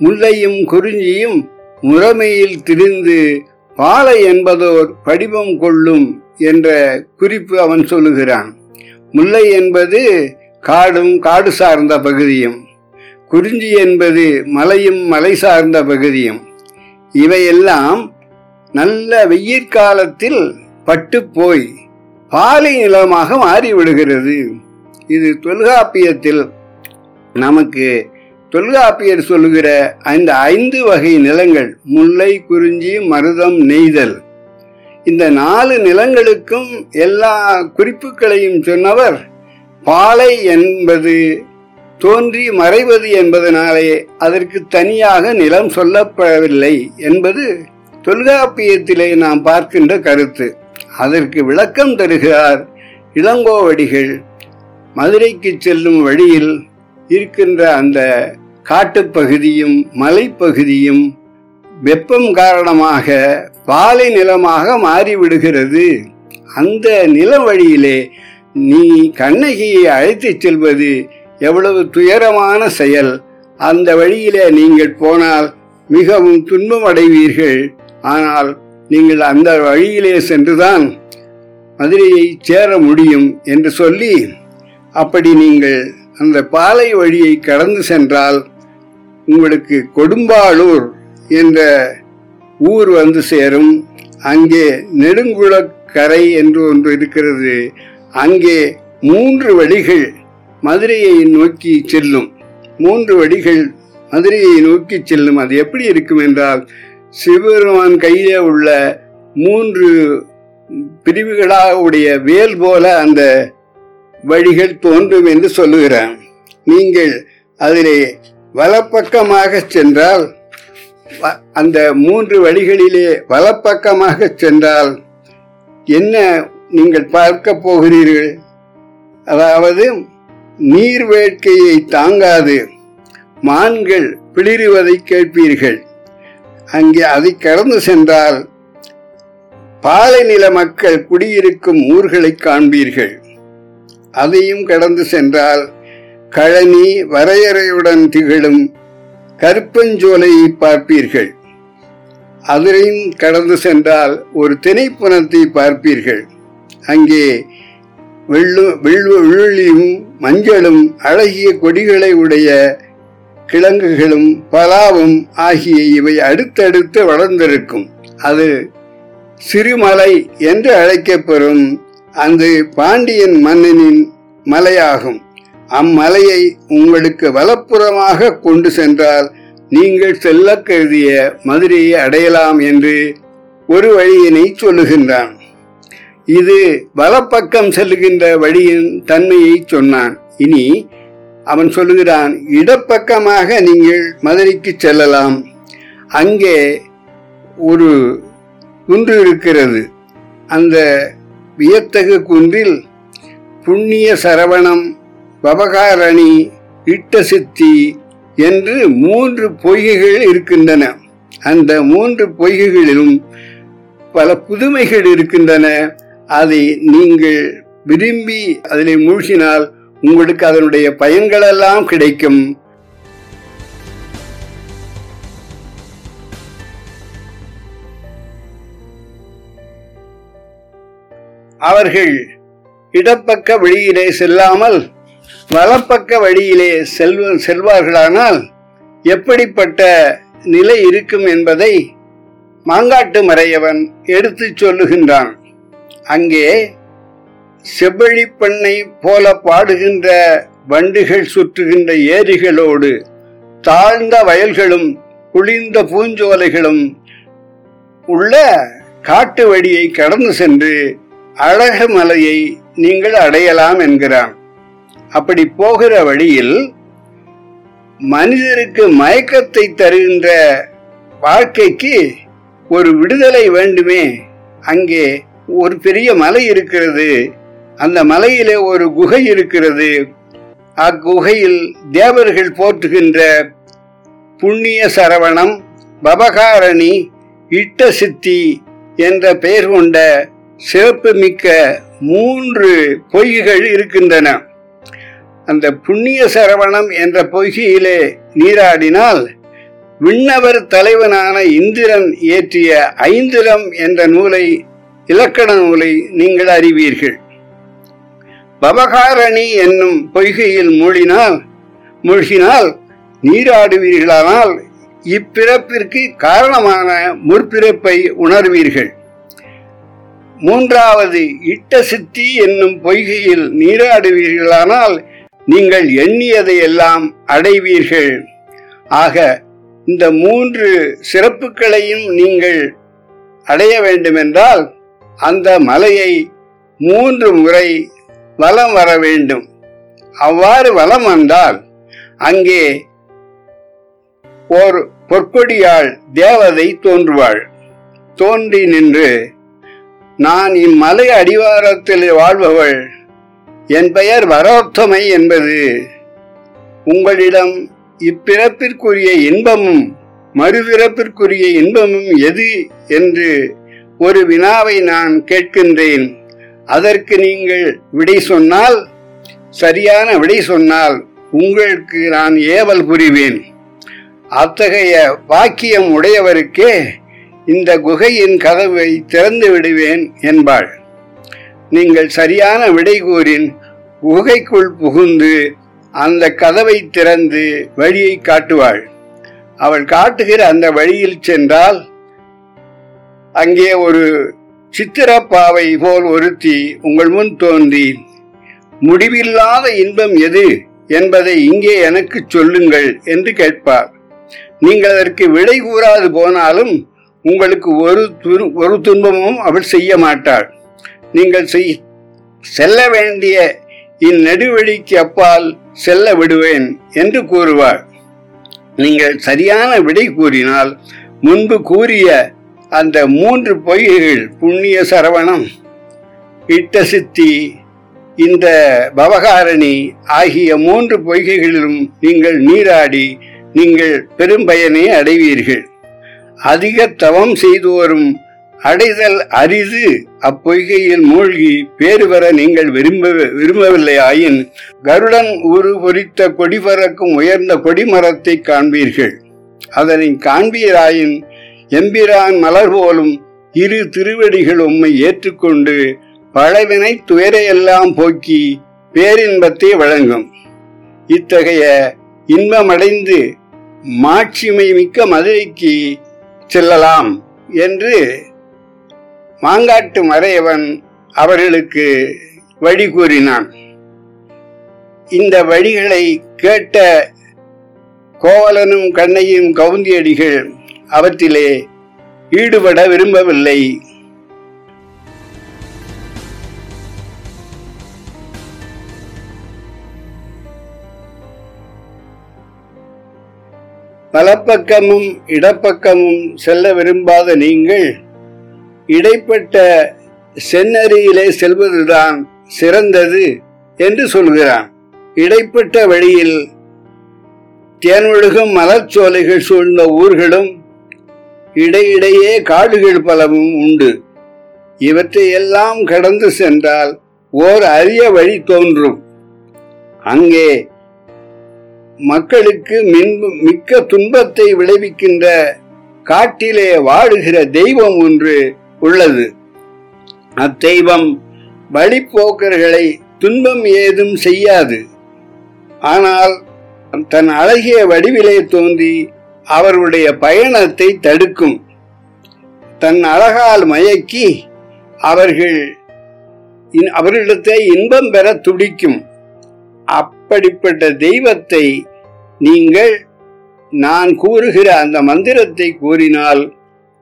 முல்லையும் குறிஞ்சியும் முறைமையில் திரிந்து பாலை என்பதோர் படிவம் கொள்ளும் என்ற குறிப்பு அவன் சொல்லுகிறான் முல்லை என்பது காடும் காடு சார்ந்த பகுதியும் குறிஞ்சி என்பது மலையும் மலை சார்ந்த பகுதியும் இவையெல்லாம் நல்ல வெயிற்காலத்தில் பட்டு போய் பாலை நிலமாக மாறிவிடுகிறது இது தொல்காப்பியத்தில் நமக்கு தொல்காப்பியர் சொல்லுகிற அந்த ஐந்து வகை நிலங்கள் முல்லை குறிஞ்சி மருதம் நெய்தல் இந்த நாலு நிலங்களுக்கும் எல்லா குறிப்புகளையும் சொன்னவர் பாலை என்பது தோன்றி மறைவது என்பதனாலே அதற்கு தனியாக நிலம் சொல்லப்படவில்லை என்பது தொல்காப்பியத்திலே நாம் பார்க்கின்ற கருத்து அதற்கு விளக்கம் தருகிறார் இளங்கோவடிகள் மதுரைக்கு செல்லும் வழியில் இருக்கின்ற அந்த காட்டுப்பகுதியும் மலைப்பகுதியும் வெப்பம் காரணமாக பாலை நிலமாக மாறிவிடுகிறது அந்த நில வழியிலே நீ கண்ணகியை அழைத்துச் செல்வது எவ்வளவு துயரமான செயல் அந்த வழியிலே நீங்கள் போனால் மிகவும் துன்பம் அடைவீர்கள் ஆனால் நீங்கள் அந்த வழியிலே சென்றுதான் மதுரையை சேர முடியும் என்று சொல்லி அப்படி நீங்கள் அந்த பாலை வழியை கடந்து சென்றால் உங்களுக்கு கொடும்பாளூர் என்ற ஊர் வந்து சேரும் அங்கே நெடுங்குளக்கரை என்று ஒன்று இருக்கிறது அங்கே மூன்று வழிகள் மதுரையை நோக்கி செல்லும் மூன்று வழிகள் மதுரையை நோக்கி செல்லும் அது எப்படி இருக்கும் என்றால் சிவபெருமான் கையிலே உள்ள மூன்று பிரிவுகளாக உடைய வேல் போல அந்த வழிகள் தோன்றும் என்று சொல்லுகிறார் நீங்கள் அதிலே வலப்பக்கமாக சென்றால் அந்த மூன்று வழிகளிலே வலப்பக்கமாக சென்றால் என்ன நீங்கள் பார்க்க போகிறீர்கள் அதாவது நீர் வேட்கையை தாங்காது மான்கள் பிளிருவதை கேட்பீர்கள் அங்கே அதை கடந்து சென்றால் பாலைநில மக்கள் குடியிருக்கும் ஊர்களை காண்பீர்கள் அதையும் கடந்து சென்றால் கழனி வரையறையுடன் திகழும் கருப்பஞ்சோலையை பார்ப்பீர்கள் அதிரையும் கடந்து சென்றால் ஒரு திணைப்புணத்தை பார்ப்பீர்கள் அங்கே வெள்ளு விழுளியும் மஞ்சளும் அழகிய கொடிகளை உடைய கிழங்குகளும் பலாவும் ஆகிய இவை அடுத்தடுத்து வளர்ந்திருக்கும் அது சிறுமலை என்று அழைக்கப்பெறும் அங்கு பாண்டியன் மன்னனின் மலையாகும் அம்மலையை உங்களுக்கு வலப்புறமாக கொண்டு சென்றால் நீங்கள் செல்ல கருதிய மதுரையை அடையலாம் என்று ஒரு வழியினை சொல்லுகின்றான் இது வலப்பக்கம் செல்லுகின்ற வழியின் தன்மையை சொன்னான் இனி அவன் சொல்லுகிறான் இடப்பக்கமாக நீங்கள் மதுரைக்கு செல்லலாம் அங்கே ஒரு குன்று இருக்கிறது அந்த வியத்தகு குன்றில் புண்ணிய சரவணம் பவகாரணி இட்டசித்தி என்று மூன்று பொய்கைகள் இருக்கின்றன அந்த மூன்று பொய்கைகளிலும் பல புதுமைகள் இருக்கின்றன அதை நீங்கள் விரும்பி அதில் மூழ்கினால் உங்களுக்கு அதனுடைய பயன்களெல்லாம் கிடைக்கும் அவர்கள் இடப்பக்க வழியிலே செல்லாமல் வலப்பக்க வழியிலே செல்வ செல்வார்களானால் எப்படிப்பட்ட நிலை இருக்கும் என்பதை மாங்காட்டு மறையவன் எடுத்துச் சொல்லுகின்றான் அங்கே செவ்வழி பெண்ணை போல பாடுகின்ற வண்டுகள் சுற்றுகின்ற ஏரிகளோடு தாழ்ந்த வயல்களும் குளிர்ந்த பூஞ்சோலைகளும் உள்ள காட்டு வழியை கடந்து சென்று அழகு மலையை நீங்கள் அடையலாம் என்கிறான் அப்படி போகிற வழியில் மனிதருக்கு மயக்கத்தை தருகின்ற வாழ்க்கைக்கு ஒரு விடுதலை வேண்டுமே அங்கே ஒரு பெரிய மலை இருக்கிறது அந்த மலையிலே ஒரு குகை இருக்கிறது அக்குகையில் தேவர்கள் போற்றுகின்ற புண்ணிய சரவணம் பபகாரணி இட்ட சித்தி என்ற பெயர் கொண்ட சிறப்பு மிக்க மூன்று பொய்கள் இருக்கின்றன அந்த புண்ணிய சரவணம் என்ற பொய்கையிலே நீராடினால் விண்ணவர் தலைவனான இந்திரன் இயற்றிய ஐந்திரம் என்ற நூலை இலக்கண நூலை நீங்கள் அறிவீர்கள் பவகாரணி என்னும் பொய்கையில் மூழினால் மூழ்கினால் நீராடுவீர்களானால் இப்பிறப்பிற்கு காரணமான முற்பிறப்பை உணர்வீர்கள் மூன்றாவது இட்ட சித்தி என்னும் பொய்கையில் நீராடுவீர்களானால் நீங்கள் எண்ணியதை எல்லாம் அடைவீர்கள் ஆக இந்த மூன்று சிறப்புகளையும் நீங்கள் அடைய வேண்டுமென்றால் அந்த மலையை மூன்று முறை வலம் வர வேண்டும் அவ்வாறு வலம் வந்தால் அங்கே ஓர் பொற்கொடியாள் தேவதை தோன்றுவாள் தோன்றி நின்று நான் இம்மலை அடிவாரத்தில் வாழ்பவள் என் பெயர் வரோத்தமை என்பது உங்களிடம் இப்பிறப்பிற்குரிய இன்பமும் மறுபிறப்பிற்குரிய இன்பமும் எது என்று ஒரு வினாவை நான் கேட்கின்றேன் அதற்கு நீங்கள் விடை சொன்னால் சரியான விடை சொன்னால் உங்களுக்கு நான் ஏவல் புரிவேன் அத்தகைய வாக்கியம் உடையவருக்கே இந்த குகையின் கதவை திறந்து விடுவேன் என்பாள் நீங்கள் சரியான விடை கூறின் குகைக்குள் புகுந்து அந்த கதவை திறந்து வழியை காட்டுவாள் அவள் காட்டுகிற அந்த வழியில் சென்றால் அங்கே ஒரு சித்திரப்பாவை போல் ஒருத்தி உங்கள் முன் தோன்றி முடிவில்லாத இன்பம் எது என்பதை இங்கே எனக்கு சொல்லுங்கள் என்று கேட்பார் நீங்கள் அதற்கு விடை கூறாது போனாலும் உங்களுக்கு ஒரு துரு ஒரு துன்பமும் அவள் செய்ய மாட்டாள் நீங்கள் செய் செல்ல வேண்டிய இந்நெடுவழிக்கு அப்பால் செல்ல விடுவேன் என்று கூறுவாள் நீங்கள் சரியான விடை கூறினால் முன்பு கூறிய அந்த மூன்று பொய்கைகள் புண்ணிய சரவணம் இட்ட சித்தி இந்த பவகாரணி ஆகிய மூன்று பொய்கைகளிலும் நீங்கள் நீராடி நீங்கள் பெரும் பயனை அடைவீர்கள் அதிக தவம் செய்து வரும் அடைதல் அரிது அப்பொய்கையில் மூழ்கி பேறு பெற நீங்கள் விரும்ப விரும்பவில்லை ஆயின் கருடன் உரு பொறித்த கொடி பறக்கும் உயர்ந்த கொடிமரத்தை காண்பீர்கள் அதனை காண்பீராயின் எம்பிரான் மலர் போலும் இரு திருவடிகள் உண்மை ஏற்றுக்கொண்டு பழவினை துயரையெல்லாம் போக்கி பேரின்பத்தை வழங்கும் இத்தகைய இன்பமடைந்து மாட்சிமை மிக்க மதுரைக்கு செல்லலாம் என்று மாங்காட்டு மறையவன் அவர்களுக்கு வழி கூறினான் இந்த வழிகளை கேட்ட கோவலனும் கண்ணையும் கவுந்தியடிகள் அவற்றிலே ஈடுபட விரும்பவில்லை பலப்பக்கமும் இடப்பக்கமும் செல்ல விரும்பாத நீங்கள் இடைப்பட்ட சென்னறியிலே செல்வதுதான் சிறந்தது என்று சொல்கிறான் இடைப்பட்ட வழியில் தேனொழுகும் மலச்சோலைகள் சூழ்ந்த ஊர்களும் இடையிடையே காடுகள் பலவும் உண்டு இவற்றையெல்லாம் கடந்து சென்றால் ஓர் அரிய வழி தோன்றும் அங்கே மக்களுக்கு மிக்க துன்பத்தை விளைவிக்கின்ற காட்டிலே வாழுகிற தெய்வம் ஒன்று உள்ளது அத்தெய்வம் வழிப்போக்கர்களை துன்பம் ஏதும் செய்யாது ஆனால் தன் அழகிய வடிவிலே தோன்றி அவருடைய பயணத்தை தடுக்கும் தன் அழகால் மயக்கி அவர்கள் அவர்களிடத்தை இன்பம் பெற துடிக்கும் அப் அப்படிப்பட்ட தெய்வத்தை நீங்கள் நான் கூறுகிற அந்த மந்திரத்தை கூறினால்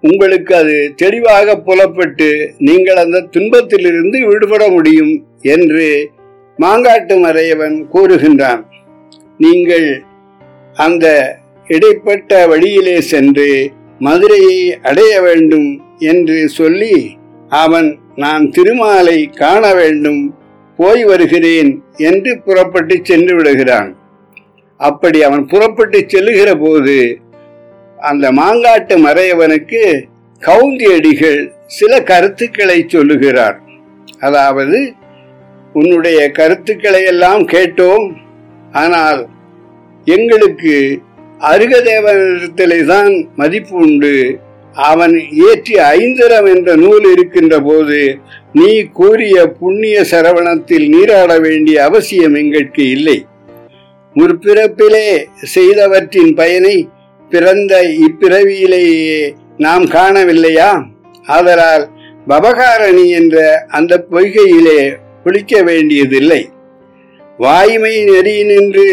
உங்களுக்கு அது தெளிவாக புலப்பட்டு நீங்கள் அந்த துன்பத்திலிருந்து விடுபட முடியும் என்று மாங்காட்டு மறையவன் கூறுகின்றான் நீங்கள் அந்த இடைப்பட்ட வழியிலே சென்று மதுரையை அடைய வேண்டும் என்று சொல்லி அவன் நான் திருமாலை காண வேண்டும் போய் வருகிறேன் என்று புறப்பட்டு சென்று விடுகிறான் அப்படி அவன் புறப்பட்டு செல்லுகிற போது அந்த மாங்காட்டு மறையவனுக்கு கவுந்தியடிகள் சில கருத்துக்களை சொல்லுகிறார் அதாவது உன்னுடைய கருத்துக்களை எல்லாம் கேட்டோம் ஆனால் எங்களுக்கு அருகதேவனிடத்திலே தான் மதிப்பு உண்டு அவன் ஏற்றி ஐந்திரம் என்ற நூல் இருக்கின்ற போது நீ கூறிய புண்ணிய சரவணத்தில் நீராட வேண்டிய அவசியம் எங்களுக்கு இல்லை முற்பிறப்பிலே செய்தவற்றின் பயனை பிறந்த இப்பிறவியிலேயே நாம் காணவில்லையா ஆதலால் பபகாரணி என்ற அந்த பொய்கையிலே குளிக்க வேண்டியதில்லை வாய்மை நெறியினின்று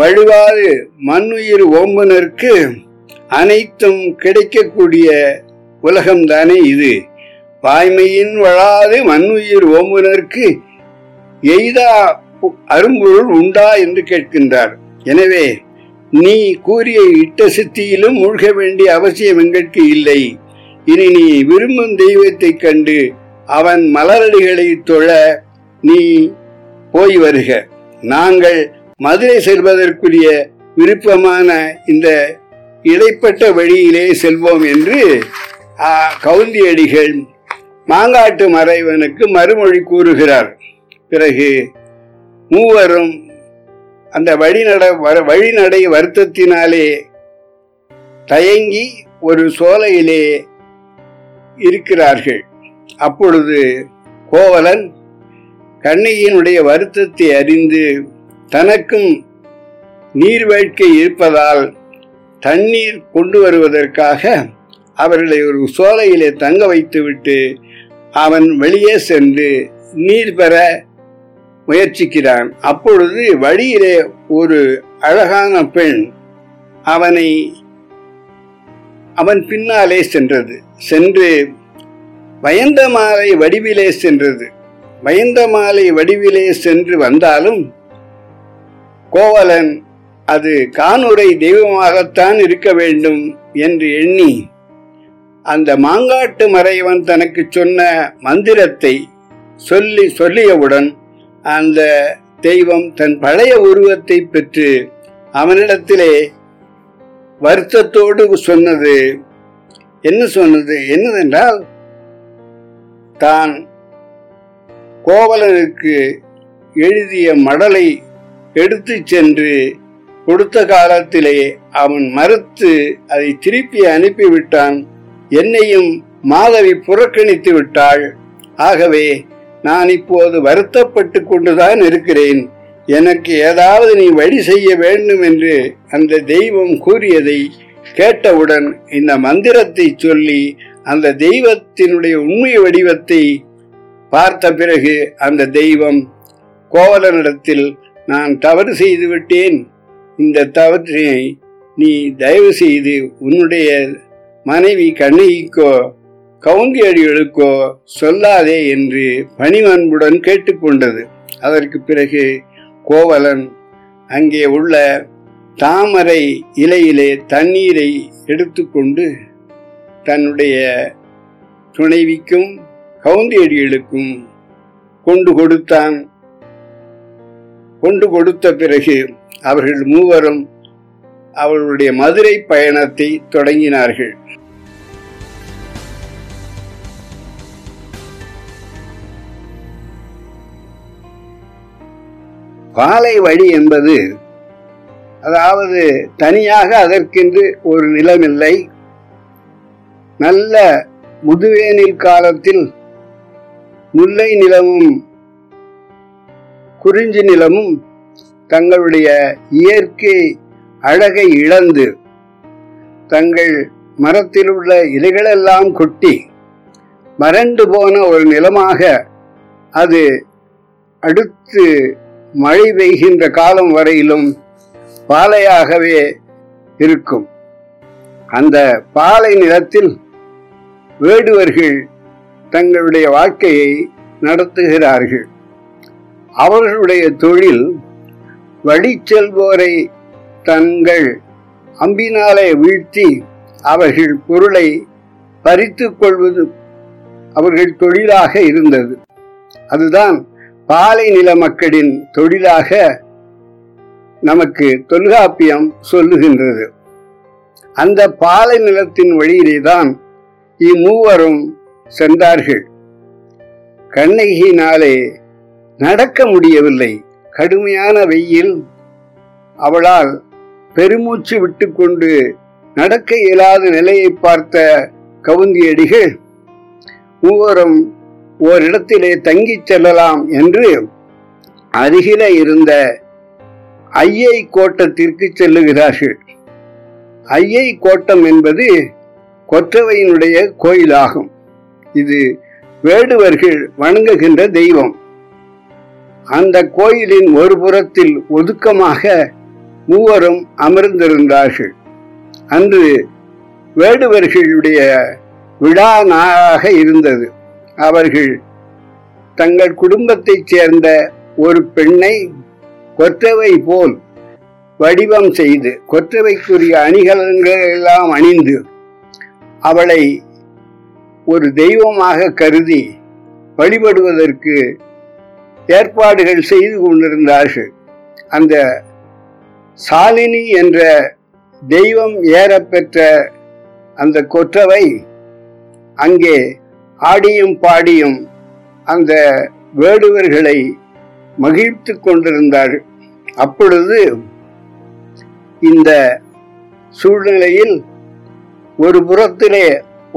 வழுவாறு மண்ணுயிர் ஓம்புனருக்கு அனைத்தும் கிடைக்கக்கூடிய உலகம்தானே இது வாய்மையின் வளாது மண்ணுயிர் ஓம்புனருக்கு எய்தா அரும்பொருள் உண்டா என்று கேட்கின்றார் எனவே நீ கூறிய இட்ட சித்தியிலும் மூழ்க வேண்டிய அவசியம் எங்களுக்கு இல்லை இனி நீ விரும்பும் தெய்வத்தை கண்டு அவன் மலரடிகளை தொழ நீ போய் வருக நாங்கள் மதுரை செல்வதற்குரிய விருப்பமான இந்த இடைப்பட்ட வழியிலே செல்வோம் என்று கவுந்தியடிகள் மாங்காட்டு மறைவனுக்கு மறுமொழி கூறுகிறார் பிறகு மூவரும் அந்த வழிநட வழிநடை வருத்தத்தினாலே தயங்கி ஒரு சோலையிலே இருக்கிறார்கள் அப்பொழுது கோவலன் கண்ணையினுடைய வருத்தத்தை அறிந்து தனக்கும் நீர் வேட்கை இருப்பதால் தண்ணீர் கொண்டு வருவதற்காக அவர்களை ஒரு சோலையிலே தங்க வைத்துவிட்டு அவன் வெளியே சென்று நீர் பெற முயற்சிக்கிறான் அப்பொழுது வழியிலே ஒரு அழகான பெண் அவனை அவன் பின்னாலே சென்றது சென்று வயந்த மாலை வடிவிலே சென்றது வயந்த மாலை வடிவிலே சென்று வந்தாலும் கோவலன் அது கானுரை தெய்வமாகத்தான் இருக்க வேண்டும் என்று எண்ணி அந்த மாங்காட்டு மறைவன் தனக்கு சொன்ன மந்திரத்தை சொல்லி சொல்லியவுடன் அந்த தெய்வம் தன் பழைய உருவத்தை பெற்று அவனிடத்திலே வருத்தத்தோடு சொன்னது என்ன சொன்னது என்னதென்றால் தான் கோவலனுக்கு எழுதிய மடலை எடுத்து சென்று கொடுத்த காலத்திலே அவன் மறுத்து அதை திருப்பி அனுப்பிவிட்டான் என்னையும் மாதவி புறக்கணித்து விட்டாள் ஆகவே நான் இப்போது வருத்தப்பட்டு கொண்டுதான் இருக்கிறேன் எனக்கு ஏதாவது நீ வழி செய்ய வேண்டும் என்று அந்த தெய்வம் கூறியதை கேட்டவுடன் இந்த மந்திரத்தை சொல்லி அந்த தெய்வத்தினுடைய உண்மை வடிவத்தை பார்த்த பிறகு அந்த தெய்வம் கோவலனிடத்தில் நான் தவறு செய்துவிட்டேன் இந்த தவறினை நீ தயவு செய்து உன்னுடைய மனைவி கண்ணகிக்கோ கவுந்தியடிகளுக்கோ சொல்லாதே என்று பணிவன்புடன் கேட்டுக்கொண்டது அதற்கு பிறகு கோவலன் அங்கே உள்ள தாமரை இலையிலே தண்ணீரை எடுத்துக்கொண்டு தன்னுடைய துணைவிக்கும் கவுந்தியடிகளுக்கும் கொண்டு கொடுத்தான் கொண்டு கொடுத்த பிறகு அவர்கள் மூவரும் அவர்களுடைய மதுரை பயணத்தை தொடங்கினார்கள் பாலை வழி என்பது அதாவது தனியாக அதற்கென்று ஒரு நிலமில்லை நல்ல முதுவேனில் காலத்தில் முல்லை நிலமும் குறிஞ்சி நிலமும் தங்களுடைய இயற்கை அழகை இழந்து தங்கள் மரத்தில் உள்ள இலைகளெல்லாம் கொட்டி மறண்டு போன ஒரு நிலமாக அது அடுத்து மழை பெய்கின்ற காலம் வரையிலும் பாலையாகவே இருக்கும் அந்த பாலை நிலத்தில் வேடுவர்கள் தங்களுடைய வாழ்க்கையை நடத்துகிறார்கள் அவர்களுடைய தொழில் வழி செல்வோரை தங்கள் அம்பினாலே வீழ்த்தி அவர்கள் பொருளை பறித்து கொள்வது அவர்கள் தொழிலாக இருந்தது அதுதான் பாலை நில மக்களின் தொழிலாக நமக்கு தொல்காப்பியம் சொல்லுகின்றது அந்த பாலை நிலத்தின் வழியிலே தான் இம்மூவரும் சென்றார்கள் கண்ணகியினாலே நடக்க முடியவில்லை கடுமையான வெயில் அவளால் பெருமூச்சு விட்டுக்கொண்டு நடக்க இயலாத நிலையை பார்த்த கவுந்தியடிகள் மூவரும் ஓரிடத்திலே தங்கிச் செல்லலாம் என்று அருகில இருந்த ஐயை கோட்டத்திற்கு செல்லுகிறார்கள் ஐயை கோட்டம் என்பது கொற்றவையினுடைய கோயிலாகும் இது வேடுவர்கள் வணங்குகின்ற தெய்வம் அந்த கோயிலின் ஒரு புறத்தில் ஒதுக்கமாக மூவரும் அமர்ந்திருந்தார்கள் அன்று வேடுவர்களுடைய விழா நாளாக இருந்தது அவர்கள் தங்கள் குடும்பத்தைச் சேர்ந்த ஒரு பெண்ணை கொற்றவை போல் வடிவம் செய்து கொற்றவைக்குரிய அணிகலன்களெல்லாம் அணிந்து அவளை ஒரு தெய்வமாக கருதி வழிபடுவதற்கு ஏற்பாடுகள் செய்து கொண்டிருந்தார்கள் அந்த சாலினி என்ற தெய்வம் ஏறப்பெற்ற அந்த கொற்றவை அங்கே ஆடியும் பாடியும் அந்த வேடுவர்களை மகிழ்த்து கொண்டிருந்தார்கள் அப்பொழுது இந்த சூழ்நிலையில் ஒரு புறத்திலே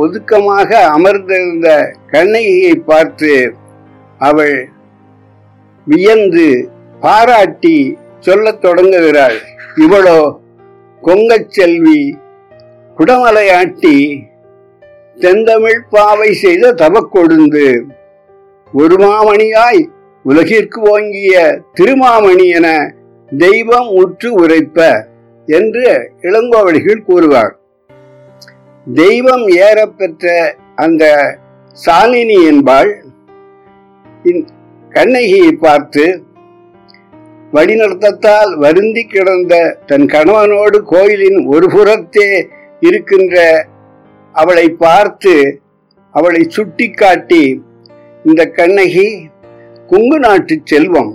ஒதுக்கமாக அமர்ந்திருந்த கண்ணகியை பார்த்து அவள் வியந்து பாராட்டி சொல்லத் தொடங்குகிறாள் இவளோ கொங்கச் செல்வி குடமலையாட்டி தெந்தமிழ் பாவை செய்த தவக்கொழுந்து ஒரு மாமணியாய் உலகிற்கு ஓங்கிய திருமாமணி என தெய்வம் உற்று உரைப்ப என்று இளங்கோவடிகள் கூறுவார் தெய்வம் ஏற பெற்ற அந்த சாலினி என்பாள் கண்ணகியை பார்த்து வழிநடத்தத்தால் வருந்தி கிடந்த தன் கணவனோடு கோயிலின் ஒரு புறத்தே இருக்கின்ற அவளை பார்த்து அவளை சுட்டி காட்டி இந்த கண்ணகி குங்கு நாட்டு செல்வம்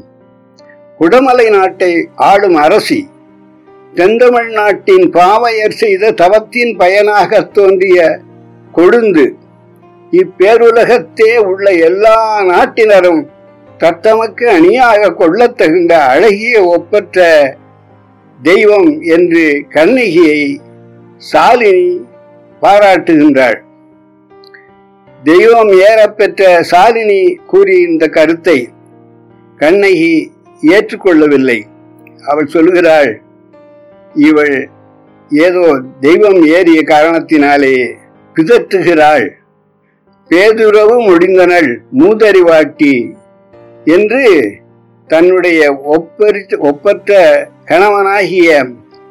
குடமலை நாட்டை ஆளும் அரசி தெந்தமிழ் நாட்டின் பாவையர் செய்த தவத்தின் பயனாக தோன்றிய கொழுந்து இப்பேருலகத்தே உள்ள எல்லா நாட்டினரும் தத்தமக்கு அணியாக கொள்ளத்தகுந்த அழகிய ஒப்பற்ற தெய்வம் என்று கண்ணகியை சாலினி பாராட்டுகின்றாள் தெய்வம் ஏறப்பெற்ற சாலினி கூறி இந்த கருத்தை கண்ணகி ஏற்றுக்கொள்ளவில்லை அவள் சொல்கிறாள் இவள் ஏதோ தெய்வம் ஏறிய காரணத்தினாலே பிதற்றுகிறாள் பேதுறவு முடிந்தனள் மூதறிவாட்டி என்று தன்னுடைய ஒப்பரி ஒப்பற்ற கணவனாகிய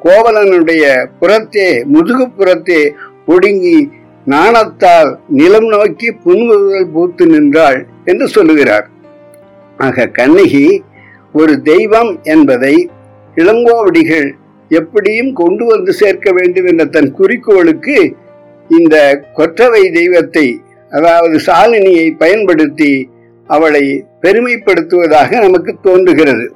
கோவலனுடைய புறத்தே முதுகுப்புறத்தே ஒடுங்கி நாணத்தால் நிலம் நோக்கி புன்முறுதல் பூத்து நின்றாள் என்று சொல்லுகிறார் ஆக கண்ணகி ஒரு தெய்வம் என்பதை இளங்கோவடிகள் எப்படியும் கொண்டு வந்து சேர்க்க வேண்டும் என்ற தன் குறிக்கோளுக்கு இந்த கொற்றவை தெய்வத்தை அதாவது சாலினியை பயன்படுத்தி அவளை பெருமைப்படுத்துவதாக நமக்கு தோன்றுகிறது